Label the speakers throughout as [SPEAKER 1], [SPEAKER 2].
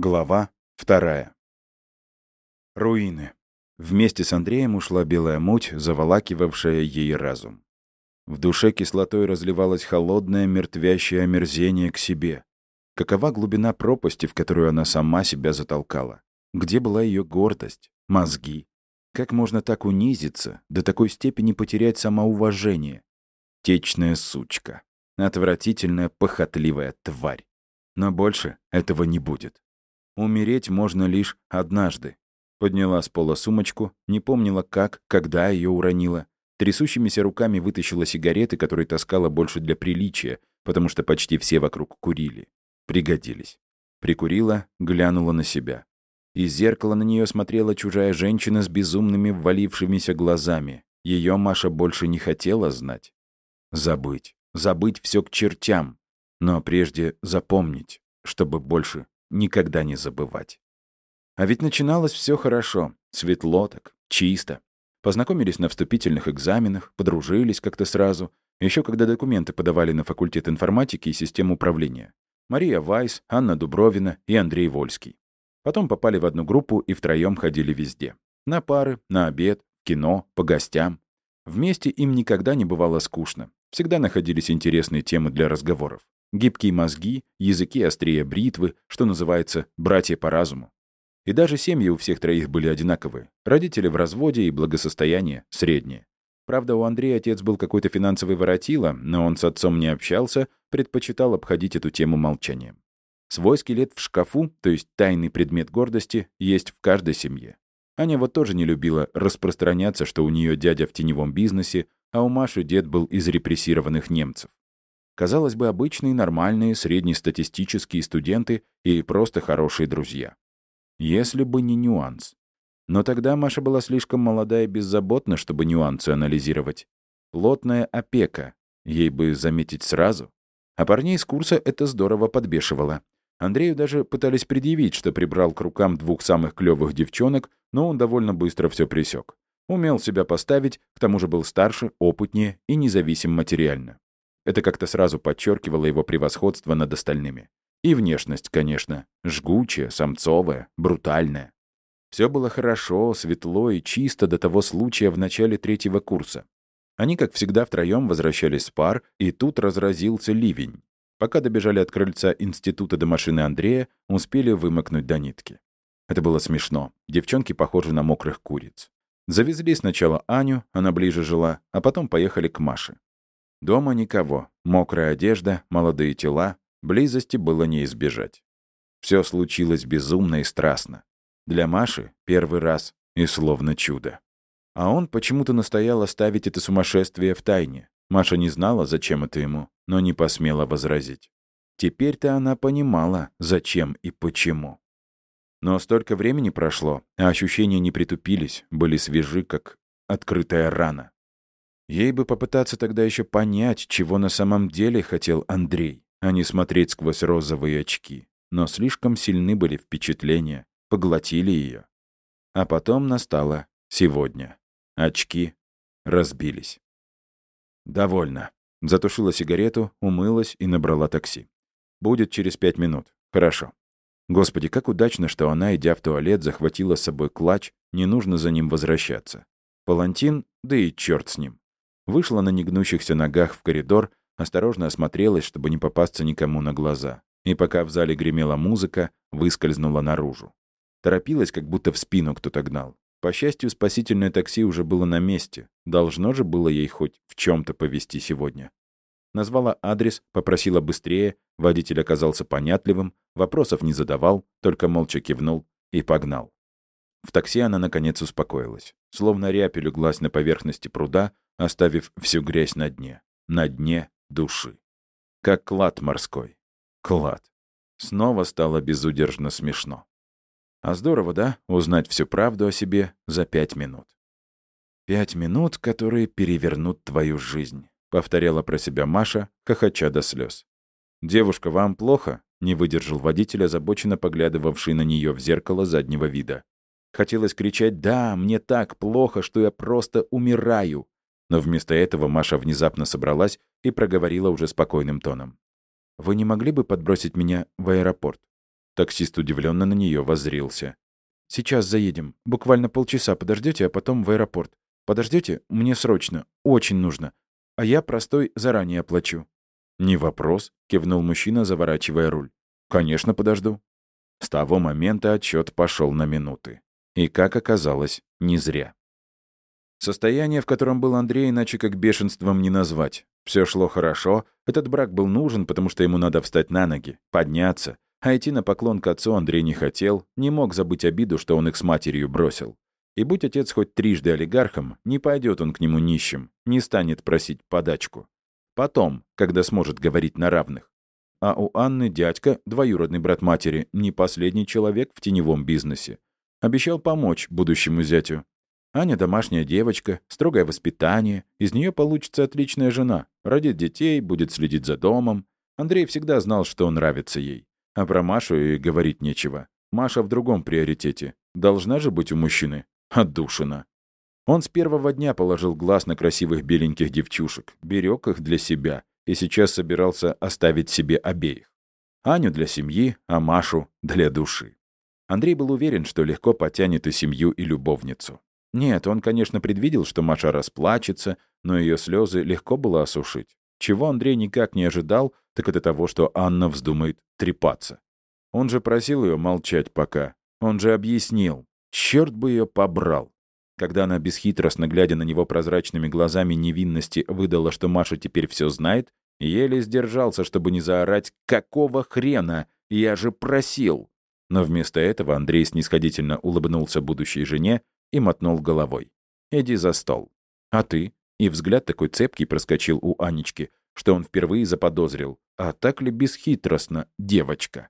[SPEAKER 1] Глава вторая. Руины. Вместе с Андреем ушла белая муть, заволакивавшая ей разум. В душе кислотой разливалось холодное, мертвящее омерзение к себе. Какова глубина пропасти, в которую она сама себя затолкала? Где была ее гордость, мозги? Как можно так унизиться, до такой степени потерять самоуважение? Течная сучка. Отвратительная, похотливая тварь. Но больше этого не будет. Умереть можно лишь однажды. Подняла с пола сумочку, не помнила как, когда ее уронила. Трясущимися руками вытащила сигареты, которые таскала больше для приличия, потому что почти все вокруг курили. Пригодились. Прикурила, глянула на себя. Из зеркала на нее смотрела чужая женщина с безумными ввалившимися глазами. Ее Маша больше не хотела знать. Забыть. Забыть все к чертям. Но прежде запомнить, чтобы больше никогда не забывать. А ведь начиналось все хорошо, светло так, чисто. Познакомились на вступительных экзаменах, подружились как-то сразу, еще когда документы подавали на факультет информатики и систем управления. Мария Вайс, Анна Дубровина и Андрей Вольский. Потом попали в одну группу и втроем ходили везде. На пары, на обед, кино, по гостям. Вместе им никогда не бывало скучно. Всегда находились интересные темы для разговоров. Гибкие мозги, языки острее бритвы, что называется, братья по разуму. И даже семьи у всех троих были одинаковые. Родители в разводе и благосостояние среднее. Правда, у Андрея отец был какой-то финансовый воротило, но он с отцом не общался, предпочитал обходить эту тему молчанием. Свой скелет в шкафу, то есть тайный предмет гордости, есть в каждой семье. Аня вот тоже не любила распространяться, что у нее дядя в теневом бизнесе, а у Маши дед был из репрессированных немцев. Казалось бы, обычные, нормальные, среднестатистические студенты и просто хорошие друзья. Если бы не нюанс. Но тогда Маша была слишком молода и беззаботна, чтобы нюансы анализировать. Плотная опека. Ей бы заметить сразу. А парней с курса это здорово подбешивало. Андрею даже пытались предъявить, что прибрал к рукам двух самых клёвых девчонок, но он довольно быстро все присек. Умел себя поставить, к тому же был старше, опытнее и независим материально. Это как-то сразу подчеркивало его превосходство над остальными. И внешность, конечно, жгучая, самцовая, брутальная. Все было хорошо, светло и чисто до того случая в начале третьего курса. Они, как всегда, втроем возвращались с пар, и тут разразился ливень. Пока добежали от крыльца института до машины Андрея, успели вымокнуть до нитки. Это было смешно. Девчонки похожи на мокрых куриц. Завезли сначала Аню, она ближе жила, а потом поехали к Маше. Дома никого. Мокрая одежда, молодые тела. Близости было не избежать. Все случилось безумно и страстно. Для Маши первый раз и словно чудо. А он почему-то настоял оставить это сумасшествие в тайне. Маша не знала, зачем это ему, но не посмела возразить. Теперь-то она понимала, зачем и почему. Но столько времени прошло, а ощущения не притупились, были свежи, как открытая рана. Ей бы попытаться тогда еще понять, чего на самом деле хотел Андрей, а не смотреть сквозь розовые очки. Но слишком сильны были впечатления, поглотили ее. А потом настало сегодня. Очки разбились. Довольно. Затушила сигарету, умылась и набрала такси. Будет через пять минут. Хорошо. Господи, как удачно, что она, идя в туалет, захватила с собой клатч, не нужно за ним возвращаться. Палантин, да и черт с ним. Вышла на негнущихся ногах в коридор, осторожно осмотрелась, чтобы не попасться никому на глаза. И пока в зале гремела музыка, выскользнула наружу. Торопилась, как будто в спину кто-то гнал. По счастью, спасительное такси уже было на месте. Должно же было ей хоть в чем то повезти сегодня. Назвала адрес, попросила быстрее, водитель оказался понятливым, вопросов не задавал, только молча кивнул и погнал. В такси она, наконец, успокоилась. Словно рябь леглась на поверхности пруда, оставив всю грязь на дне. На дне души. Как клад морской. Клад. Снова стало безудержно смешно. А здорово, да, узнать всю правду о себе за пять минут. «Пять минут, которые перевернут твою жизнь», — повторяла про себя Маша, хохоча до слез. «Девушка, вам плохо?» — не выдержал водитель, озабоченно поглядывавший на нее в зеркало заднего вида. Хотелось кричать «Да, мне так плохо, что я просто умираю!» Но вместо этого Маша внезапно собралась и проговорила уже спокойным тоном. «Вы не могли бы подбросить меня в аэропорт? Таксист удивленно на нее воззрился. «Сейчас заедем. Буквально полчаса подождете, а потом в аэропорт. Подождете? Мне срочно. Очень нужно. А я простой заранее оплачу». «Не вопрос», — кивнул мужчина, заворачивая руль. «Конечно, подожду». С того момента отчет пошел на минуты. И, как оказалось, не зря. Состояние, в котором был Андрей, иначе как бешенством не назвать. Все шло хорошо, этот брак был нужен, потому что ему надо встать на ноги, подняться, а идти на поклон к отцу Андрей не хотел, не мог забыть обиду, что он их с матерью бросил. И будь отец хоть трижды олигархом, не пойдет он к нему нищим, не станет просить подачку. Потом, когда сможет говорить на равных. А у Анны дядька, двоюродный брат матери, не последний человек в теневом бизнесе. Обещал помочь будущему зятю. Аня домашняя девочка, строгое воспитание, из нее получится отличная жена, родит детей, будет следить за домом. Андрей всегда знал, что нравится ей. А про Машу и говорить нечего. Маша в другом приоритете. Должна же быть у мужчины. Отдушина. Он с первого дня положил глаз на красивых беленьких девчушек, берег их для себя и сейчас собирался оставить себе обеих. Аню для семьи, а Машу для души. Андрей был уверен, что легко потянет и семью, и любовницу. Нет, он, конечно, предвидел, что Маша расплачется, но ее слезы легко было осушить. Чего Андрей никак не ожидал, так это того, что Анна вздумает трепаться. Он же просил ее молчать пока. Он же объяснил. Черт бы ее побрал. Когда она бесхитростно, глядя на него прозрачными глазами невинности, выдала, что Маша теперь все знает, еле сдержался, чтобы не заорать «Какого хрена? Я же просил!» Но вместо этого Андрей снисходительно улыбнулся будущей жене и мотнул головой. «Иди за стол. А ты?» И взгляд такой цепкий проскочил у Анечки, что он впервые заподозрил. А так ли бесхитростно, девочка?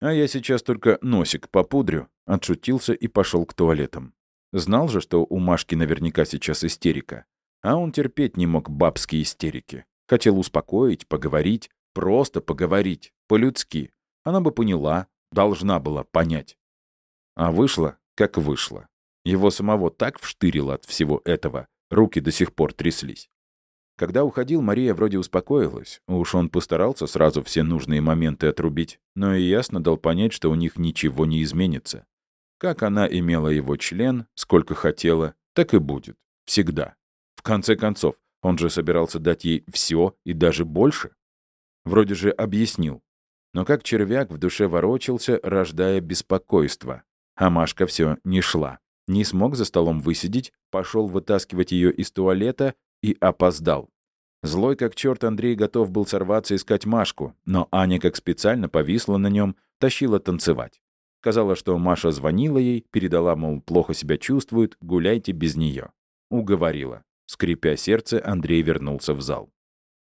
[SPEAKER 1] А я сейчас только носик попудрю, отшутился и пошел к туалетам. Знал же, что у Машки наверняка сейчас истерика. А он терпеть не мог бабские истерики. Хотел успокоить, поговорить, просто поговорить, по-людски. Она бы поняла, должна была понять. А вышло, как вышло. Его самого так вштырило от всего этого, руки до сих пор тряслись. Когда уходил, Мария вроде успокоилась. Уж он постарался сразу все нужные моменты отрубить, но и ясно дал понять, что у них ничего не изменится. Как она имела его член, сколько хотела, так и будет. Всегда. В конце концов, он же собирался дать ей все и даже больше. Вроде же объяснил. Но как червяк в душе ворочался, рождая беспокойство. А Машка все не шла. Не смог за столом высидеть, пошел вытаскивать ее из туалета и опоздал. Злой как черт Андрей готов был сорваться искать Машку, но Аня как специально повисла на нем, тащила танцевать. Сказала, что Маша звонила ей, передала, мол, плохо себя чувствует, гуляйте без нее. Уговорила. Скрипя сердце, Андрей вернулся в зал.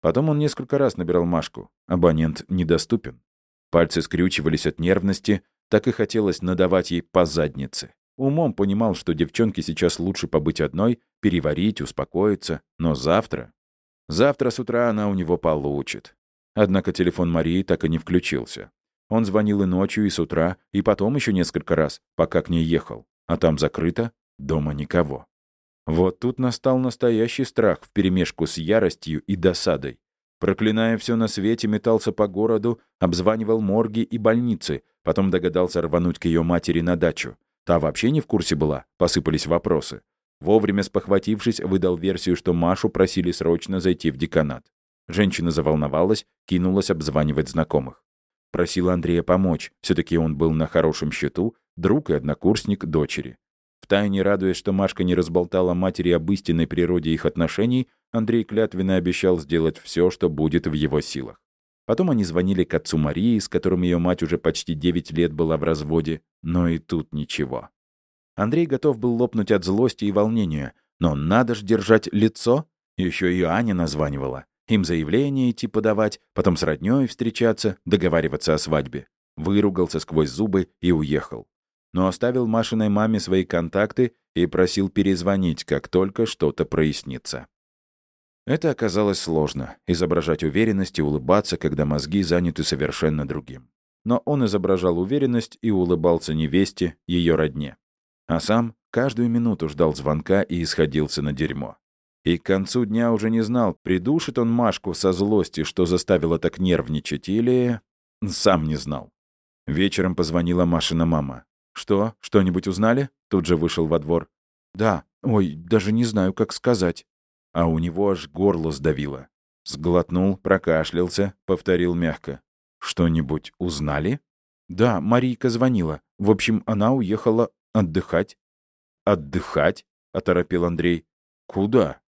[SPEAKER 1] Потом он несколько раз набирал Машку. Абонент недоступен. Пальцы скрючивались от нервности, так и хотелось надавать ей по заднице. Умом понимал, что девчонке сейчас лучше побыть одной, переварить, успокоиться, но завтра... Завтра с утра она у него получит. Однако телефон Марии так и не включился. Он звонил и ночью, и с утра, и потом еще несколько раз, пока к ней ехал. А там закрыто, дома никого. Вот тут настал настоящий страх вперемешку с яростью и досадой. Проклиная все на свете, метался по городу, обзванивал морги и больницы, потом догадался рвануть к ее матери на дачу. Та вообще не в курсе была, посыпались вопросы. Вовремя спохватившись, выдал версию, что Машу просили срочно зайти в деканат. Женщина заволновалась, кинулась обзванивать знакомых. Просила Андрея помочь, все таки он был на хорошем счету, друг и однокурсник дочери. Втайне радуясь, что Машка не разболтала матери об истинной природе их отношений, Андрей клятвенно обещал сделать все, что будет в его силах. Потом они звонили к отцу Марии, с которым ее мать уже почти 9 лет была в разводе, но и тут ничего. Андрей готов был лопнуть от злости и волнения, но надо ж держать лицо. Еще и Аня названивала. Им заявление идти подавать, потом с роднёй встречаться, договариваться о свадьбе. Выругался сквозь зубы и уехал. Но оставил Машиной маме свои контакты и просил перезвонить, как только что-то прояснится. Это оказалось сложно — изображать уверенность и улыбаться, когда мозги заняты совершенно другим. Но он изображал уверенность и улыбался невесте, ее родне. А сам каждую минуту ждал звонка и исходился на дерьмо. И к концу дня уже не знал, придушит он Машку со злости, что заставило так нервничать, или... Сам не знал. Вечером позвонила Машина мама. «Что? Что-нибудь узнали?» Тут же вышел во двор. «Да. Ой, даже не знаю, как сказать». А у него аж горло сдавило. Сглотнул, прокашлялся, повторил мягко. «Что-нибудь узнали?» «Да, Марийка звонила. В общем, она уехала отдыхать». «Отдыхать?» — оторопил Андрей. «Куда?»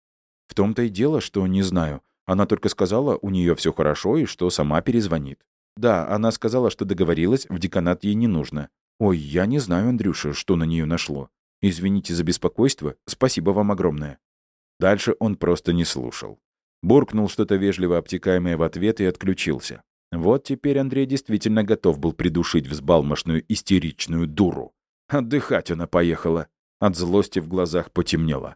[SPEAKER 1] «В том-то и дело, что не знаю. Она только сказала, у нее все хорошо и что сама перезвонит. Да, она сказала, что договорилась, в деканат ей не нужно. Ой, я не знаю, Андрюша, что на нее нашло. Извините за беспокойство, спасибо вам огромное». Дальше он просто не слушал. Буркнул что-то вежливо обтекаемое в ответ и отключился. Вот теперь Андрей действительно готов был придушить взбалмошную истеричную дуру. Отдыхать она поехала. От злости в глазах потемнело.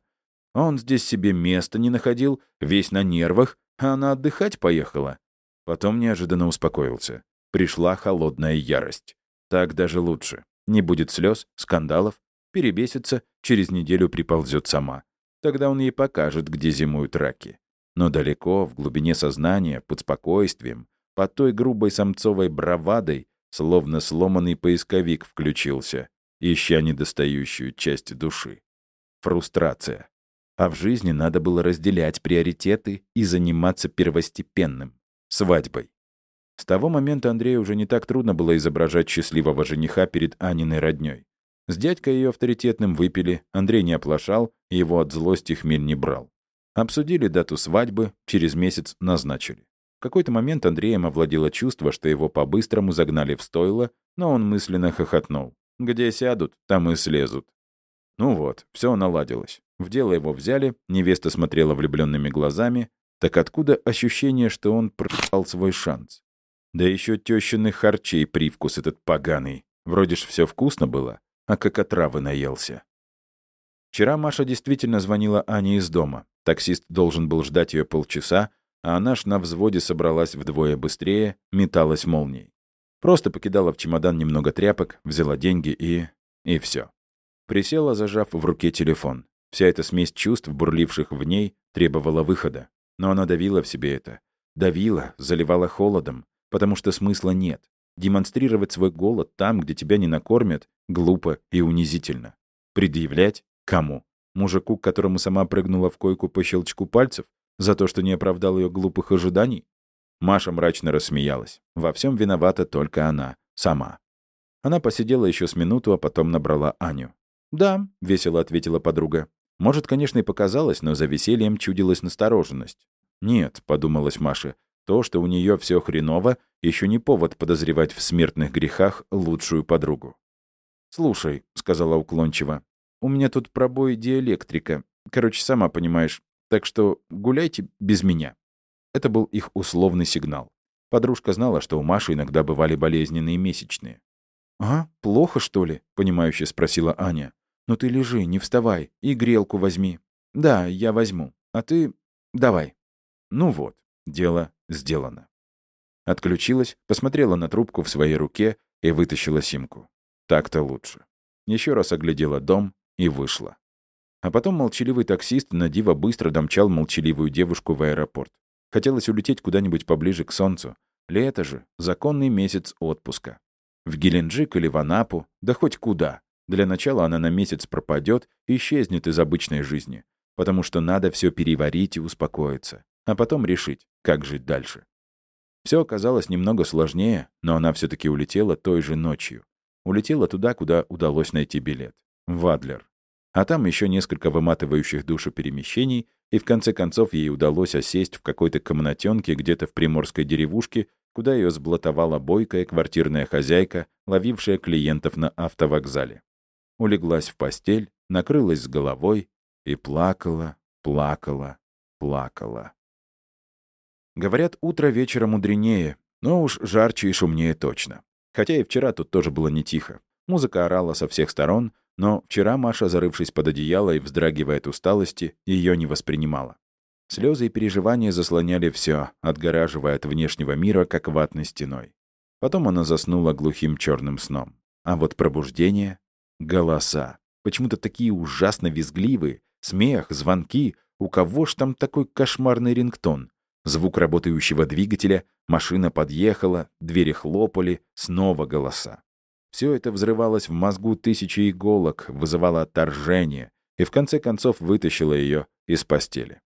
[SPEAKER 1] Он здесь себе места не находил, весь на нервах, а она отдыхать поехала. Потом неожиданно успокоился. Пришла холодная ярость. Так даже лучше. Не будет слез, скандалов, перебесится, через неделю приползет сама. Тогда он ей покажет, где зимуют раки. Но далеко, в глубине сознания, под спокойствием, под той грубой самцовой бравадой, словно сломанный поисковик включился, ища недостающую часть души. Фрустрация. А в жизни надо было разделять приоритеты и заниматься первостепенным — свадьбой. С того момента Андрею уже не так трудно было изображать счастливого жениха перед Аниной роднёй. С дядькой ее авторитетным выпили, Андрей не оплошал, его от злости хмель не брал. Обсудили дату свадьбы, через месяц назначили. В какой-то момент Андреем овладело чувство, что его по-быстрому загнали в стойло, но он мысленно хохотнул. Где сядут, там и слезут. Ну вот, все наладилось. В дело его взяли, невеста смотрела влюбленными глазами. Так откуда ощущение, что он пропал свой шанс? Да еще тещиных харчей привкус этот поганый. Вроде ж все вкусно было, а как отравы наелся. Вчера Маша действительно звонила Ане из дома. Таксист должен был ждать ее полчаса, а она ж на взводе собралась вдвое быстрее, металась молнией. Просто покидала в чемодан немного тряпок, взяла деньги и... и все. Присела, зажав в руке телефон. Вся эта смесь чувств, бурливших в ней, требовала выхода. Но она давила в себе это. Давила, заливала холодом, потому что смысла нет. Демонстрировать свой голод там, где тебя не накормят, глупо и унизительно. Предъявлять? Кому? Мужику, к которому сама прыгнула в койку по щелчку пальцев? За то, что не оправдал ее глупых ожиданий? Маша мрачно рассмеялась. Во всем виновата только она, сама. Она посидела еще с минуту, а потом набрала Аню. «Да», — весело ответила подруга. Может, конечно, и показалось, но за весельем чудилась настороженность. «Нет», — подумалась Маша, — «то, что у нее все хреново, еще не повод подозревать в смертных грехах лучшую подругу». «Слушай», — сказала уклончиво, — «у меня тут пробой диэлектрика. Короче, сама понимаешь. Так что гуляйте без меня». Это был их условный сигнал. Подружка знала, что у Маши иногда бывали болезненные месячные. «А, плохо, что ли?» — понимающе спросила Аня. «Ну ты лежи, не вставай, и грелку возьми». «Да, я возьму. А ты... давай». Ну вот, дело сделано. Отключилась, посмотрела на трубку в своей руке и вытащила симку. Так-то лучше. Еще раз оглядела дом и вышла. А потом молчаливый таксист на диво быстро домчал молчаливую девушку в аэропорт. Хотелось улететь куда-нибудь поближе к солнцу. Лето же, законный месяц отпуска. В Геленджик или в Анапу, да хоть куда. Для начала она на месяц пропадет и исчезнет из обычной жизни, потому что надо все переварить и успокоиться, а потом решить, как жить дальше. Все оказалось немного сложнее, но она все-таки улетела той же ночью. Улетела туда, куда удалось найти билет. В Адлер. А там еще несколько выматывающих душу перемещений, и в конце концов ей удалось осесть в какой-то комнатенке где-то в приморской деревушке, куда ее сблатовала бойкая квартирная хозяйка, ловившая клиентов на автовокзале улеглась в постель, накрылась с головой и плакала, плакала, плакала. Говорят, утро вечера мудренее, но уж жарче и шумнее точно. Хотя и вчера тут тоже было не тихо. Музыка орала со всех сторон, но вчера Маша, зарывшись под одеяло и вздрагивая от усталости, ее не воспринимала. Слезы и переживания заслоняли все, отгораживая от внешнего мира, как ватной стеной. Потом она заснула глухим черным сном. А вот пробуждение Голоса. Почему-то такие ужасно визгливые. Смех, звонки. У кого ж там такой кошмарный рингтон? Звук работающего двигателя, машина подъехала, двери хлопали, снова голоса. Все это взрывалось в мозгу тысячи иголок, вызывало отторжение и в конце концов вытащило ее из постели.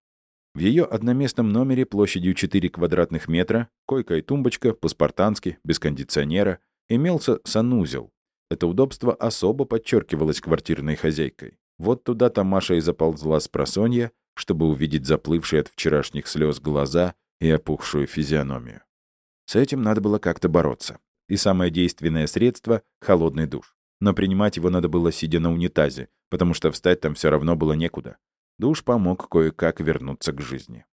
[SPEAKER 1] В ее одноместном номере площадью 4 квадратных метра, койка и тумбочка, по-спартански, без кондиционера, имелся санузел. Это удобство особо подчеркивалось квартирной хозяйкой. Вот туда-то Маша и заползла с просонья, чтобы увидеть заплывшие от вчерашних слез глаза и опухшую физиономию. С этим надо было как-то бороться. И самое действенное средство — холодный душ. Но принимать его надо было сидя на унитазе, потому что встать там все равно было некуда. Душ помог кое-как вернуться к жизни.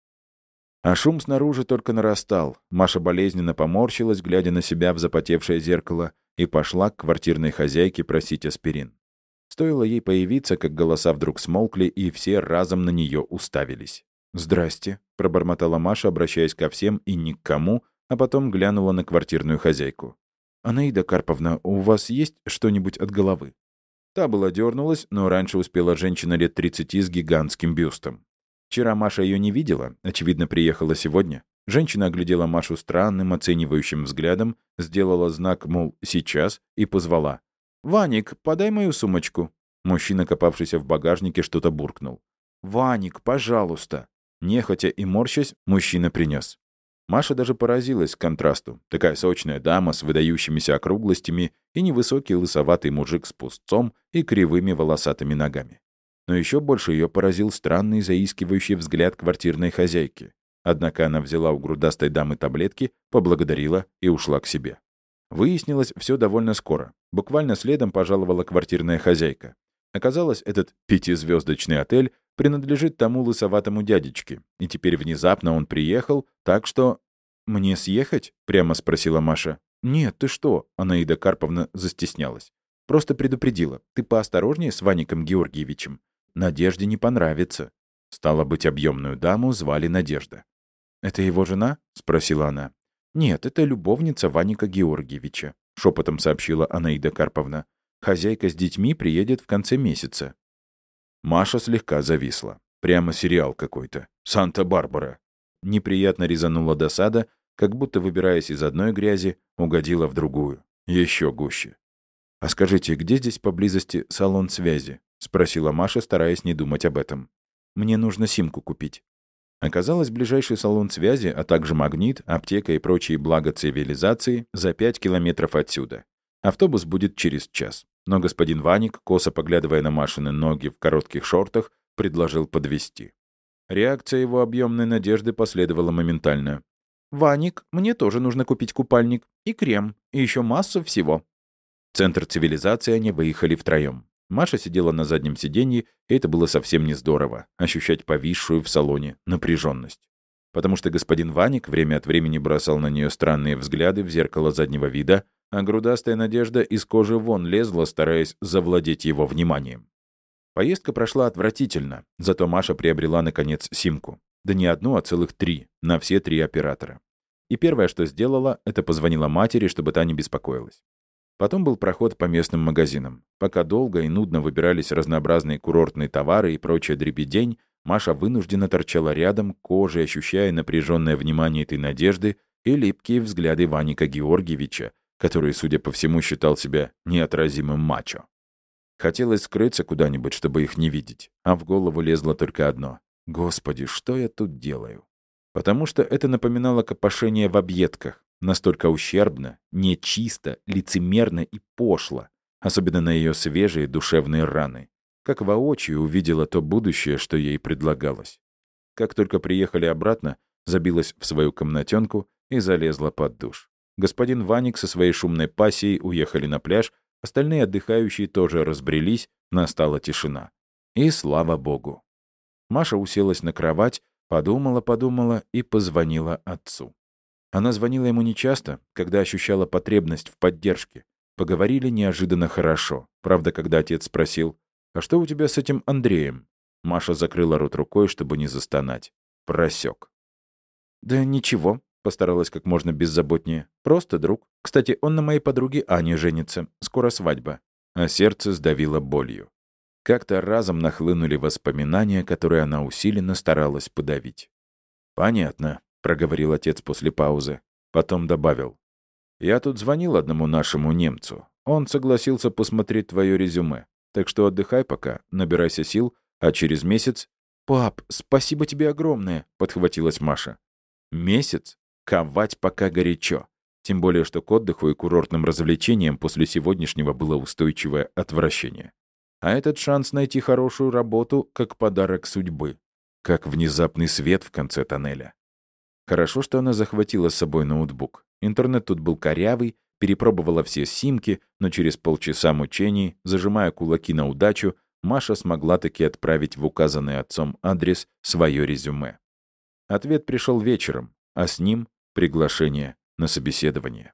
[SPEAKER 1] А шум снаружи только нарастал. Маша болезненно поморщилась, глядя на себя в запотевшее зеркало, и пошла к квартирной хозяйке просить аспирин. Стоило ей появиться, как голоса вдруг смолкли, и все разом на нее уставились. «Здрасте», — пробормотала Маша, обращаясь ко всем и ни к кому, а потом глянула на квартирную хозяйку. «Анаида Карповна, у вас есть что-нибудь от головы?» Та была дернулась, но раньше успела женщина лет 30 с гигантским бюстом. Вчера Маша ее не видела, очевидно, приехала сегодня. Женщина оглядела Машу странным, оценивающим взглядом, сделала знак, мол, сейчас, и позвала. «Ваник, подай мою сумочку». Мужчина, копавшийся в багажнике, что-то буркнул. «Ваник, пожалуйста». Нехотя и морщась, мужчина принес. Маша даже поразилась контрасту. Такая сочная дама с выдающимися округлостями и невысокий лысоватый мужик с пустцом и кривыми волосатыми ногами. Но еще больше ее поразил странный заискивающий взгляд квартирной хозяйки. Однако она взяла у грудастой дамы таблетки, поблагодарила и ушла к себе. Выяснилось все довольно скоро. Буквально следом пожаловала квартирная хозяйка. Оказалось, этот пятизвездочный отель принадлежит тому лысоватому дядечке, и теперь внезапно он приехал, так что... «Мне съехать?» — прямо спросила Маша. «Нет, ты что?» — Анаида Карповна застеснялась. «Просто предупредила. Ты поосторожнее с Ваником Георгиевичем. Надежде не понравится». Стало быть, объемную даму звали Надежда. «Это его жена?» — спросила она. «Нет, это любовница Ваника Георгиевича», — шепотом сообщила Анаида Карповна. «Хозяйка с детьми приедет в конце месяца. Маша слегка зависла. Прямо сериал какой-то. «Санта-Барбара». Неприятно резанула досада, как будто, выбираясь из одной грязи, угодила в другую. Еще гуще. «А скажите, где здесь поблизости салон связи?» — спросила Маша, стараясь не думать об этом. «Мне нужно симку купить». Оказалось, ближайший салон связи, а также магнит, аптека и прочие блага цивилизации за 5 километров отсюда. Автобус будет через час. Но господин Ваник, косо поглядывая на Машины ноги в коротких шортах, предложил подвести. Реакция его объемной надежды последовала моментально. «Ваник, мне тоже нужно купить купальник. И крем. И еще массу всего». В центр цивилизации они выехали втроем. Маша сидела на заднем сиденье, и это было совсем не здорово — ощущать повисшую в салоне напряженность. Потому что господин Ваник время от времени бросал на нее странные взгляды в зеркало заднего вида, а грудастая надежда из кожи вон лезла, стараясь завладеть его вниманием. Поездка прошла отвратительно, зато Маша приобрела, наконец, симку. Да не одну, а целых три, на все три оператора. И первое, что сделала, это позвонила матери, чтобы та не беспокоилась. Потом был проход по местным магазинам. Пока долго и нудно выбирались разнообразные курортные товары и прочая дребедень, Маша вынужденно торчала рядом, кожей ощущая напряженное внимание этой надежды и липкие взгляды Ваника Георгиевича, который, судя по всему, считал себя неотразимым мачо. Хотелось скрыться куда-нибудь, чтобы их не видеть, а в голову лезло только одно. «Господи, что я тут делаю?» Потому что это напоминало копошение в объедках, настолько ущербно, нечисто, лицемерно и пошло, особенно на ее свежие душевные раны, как воочию увидела то будущее, что ей предлагалось. Как только приехали обратно, забилась в свою комнатенку и залезла под душ. Господин Ваник со своей шумной пассией уехали на пляж, остальные отдыхающие тоже разбрелись, настала тишина. И слава богу. Маша уселась на кровать, подумала-подумала и позвонила отцу. Она звонила ему нечасто, когда ощущала потребность в поддержке. Поговорили неожиданно хорошо. Правда, когда отец спросил, «А что у тебя с этим Андреем?» Маша закрыла рот рукой, чтобы не застонать. Просек. «Да ничего», Постаралась как можно беззаботнее. Просто друг. Кстати, он на моей подруге Ане женится. Скоро свадьба. А сердце сдавило болью. Как-то разом нахлынули воспоминания, которые она усиленно старалась подавить. «Понятно», — проговорил отец после паузы. Потом добавил. «Я тут звонил одному нашему немцу. Он согласился посмотреть твое резюме. Так что отдыхай пока, набирайся сил, а через месяц...» «Пап, спасибо тебе огромное», — подхватилась Маша. «Месяц? Ковать пока горячо. Тем более, что к отдыху и курортным развлечениям после сегодняшнего было устойчивое отвращение. А этот шанс найти хорошую работу как подарок судьбы. Как внезапный свет в конце тоннеля. Хорошо, что она захватила с собой ноутбук. Интернет тут был корявый, перепробовала все симки, но через полчаса мучений, зажимая кулаки на удачу, Маша смогла таки отправить в указанный отцом адрес свое резюме. Ответ пришел вечером, а с ним — приглашение на собеседование.